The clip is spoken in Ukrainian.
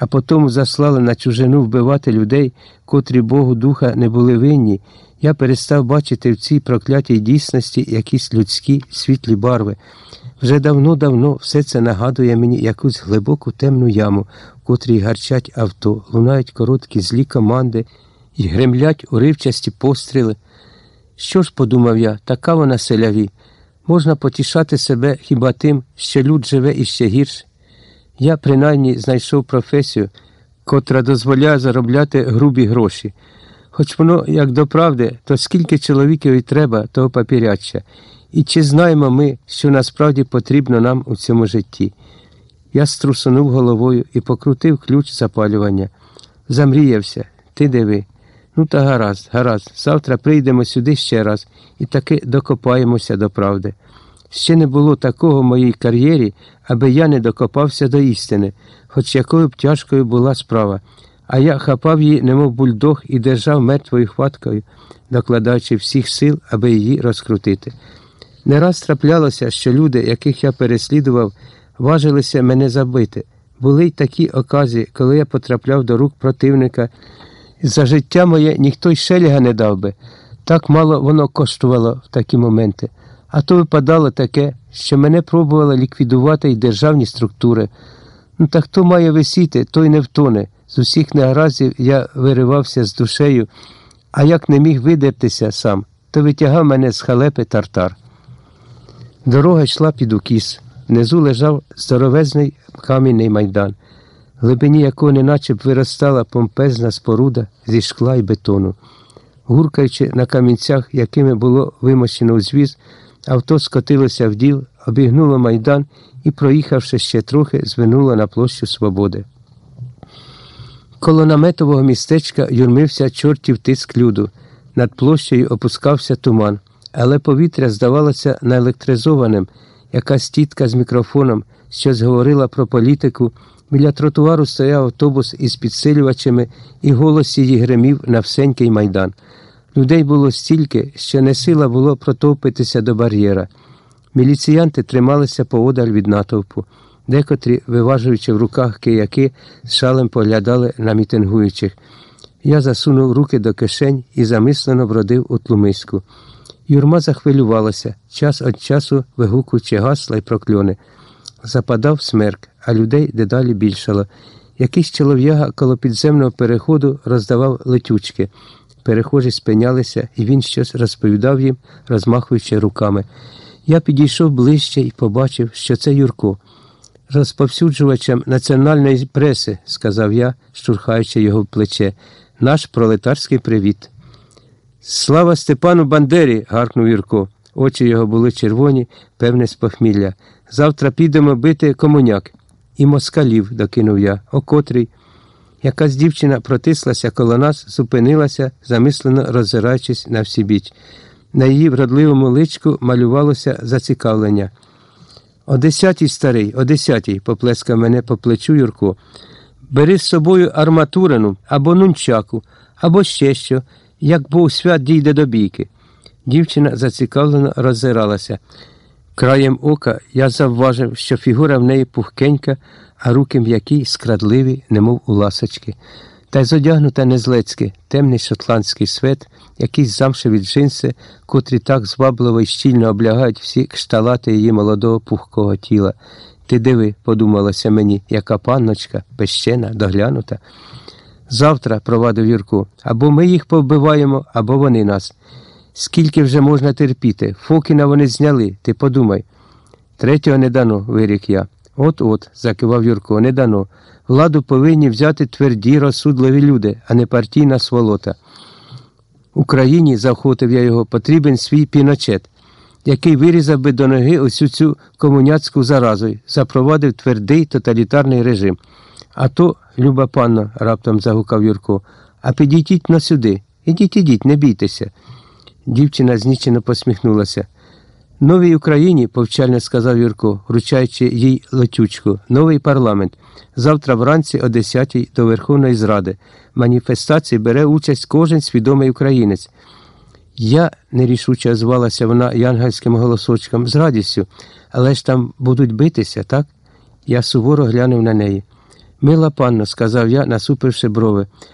а потім заслали на чужину вбивати людей, котрі Богу духа не були винні, я перестав бачити в цій проклятій дійсності якісь людські світлі барви. Вже давно-давно все це нагадує мені якусь глибоку темну яму, в котрій гарчать авто, лунають короткі злі команди і гремлять уривчасті постріли. Що ж, подумав я, така вона селяві. Можна потішати себе хіба тим, що люд живе іще гірше. Я принаймні знайшов професію, котра дозволяє заробляти грубі гроші. Хоч воно, як до правди, то скільки чоловіків і треба, того папіряча. І чи знаємо ми, що насправді потрібно нам у цьому житті? Я струсунув головою і покрутив ключ запалювання. Замріявся, ти диви. Ну, та гаразд, гаразд. Завтра прийдемо сюди ще раз і таки докопаємося до правди. Ще не було такого в моїй кар'єрі, аби я не докопався до істини, хоч якою б тяжкою була справа. А я хапав її, немов бульдог, і держав мертвою хваткою, докладаючи всіх сил, аби її розкрутити. Не раз траплялося, що люди, яких я переслідував, важилися мене забити. Були й такі оказії, коли я потрапляв до рук противника. За життя моє ніхто й шеліга не дав би. Так мало воно коштувало в такі моменти. А то випадало таке, що мене пробували ліквідувати й державні структури. Ну так хто має висіти, той не втоне. З усіх негараздів я виривався з душею, а як не міг видертися сам, то витягав мене з халепи тартар. Дорога йшла під укіс. Внизу лежав здоровезний камінний майдан, в глибині якого неначе б виростала помпезна споруда зі шкла й бетону. Гуркаючи на камінцях, якими було вимощено узвіз, авто скотилося в діл, обігнуло майдан і, проїхавши ще трохи, звинуло на площу Свободи. Коло наметового містечка юрмився чортів тиск люду. Над площею опускався туман, але повітря здавалося наелектризованим. Якась тітка з мікрофоном щось говорила про політику. Біля тротуару стояв автобус із підсилювачами, і голос її гримів на всенький майдан. Людей було стільки, що не сила було протовпитися до бар'єра. Міліціянти трималися поодаль від натовпу. Декотрі, виважуючи в руках кияки, з шалем поглядали на мітингуючих. Я засунув руки до кишень і замислено бродив у тлумиську. Юрма захвилювалася, час від часу вигукуючи гасла й прокльони. Западав смерк, а людей дедалі більшало. Якийсь чолов'яга коло підземного переходу роздавав летючки. Перехожі спинялися, і він щось розповідав їм, розмахуючи руками. Я підійшов ближче і побачив, що це Юрко. Розповсюджувачем національної преси, сказав я, штурхаючи його в плече, наш пролетарський привіт. Слава Степану Бандері. гаркнув Юрко. Очі його були червоні, певне з похмілля. Завтра підемо бити комуняк. І москалів, докинув я, о котрий. Якась дівчина протислася коло нас, зупинилася, замислено роззираючись на всі біч. На її вродливому личку малювалося зацікавлення. О десятій старий, о десятій, поплескав мене по плечу Юрко. Бери з собою арматурину або нунчаку, або ще що, як Бог свят дійде до бійки. Дівчина зацікавлено роззиралася. Краєм ока я завважив, що фігура в неї пухкенька, а руки м'які, скрадливі, немов у ласочки. Та й зодягнута незлецьки, темний шотландський свет, якісь замшеві джинси, котрі так звабливо й щільно облягають всі кшталати її молодого пухкого тіла. Ти диви, подумалося мені, яка панночка, пещена, доглянута. Завтра, провадив Юрко, або ми їх повбиваємо, або вони нас. Скільки вже можна терпіти? Фокіна вони зняли, ти подумай. Третього не дано, вирік я. От-от, закивав Юрко, не дано. Владу повинні взяти тверді, розсудливі люди, а не партійна сволота. Україні, заохотив я його, потрібен свій піночет, який вирізав би до ноги усю цю комуняцьку заразу, запровадив твердий тоталітарний режим. А то, люба панна, раптом загукав Юрко, а підійдіть на сюди. Ідіть, ідіть, не бійтеся. Дівчина знічено посміхнулася. Новій Україні, повчально сказав Юрко, вручаючи їй летючку, новий парламент. Завтра вранці о 10-й до Верховної Зради. Маніфестації бере участь кожен свідомий українець. Я нерішуче звалася вона янгельським голосочком з радістю, але ж там будуть битися, так? Я суворо глянув на неї. Мила панно, сказав я, насупивши брови.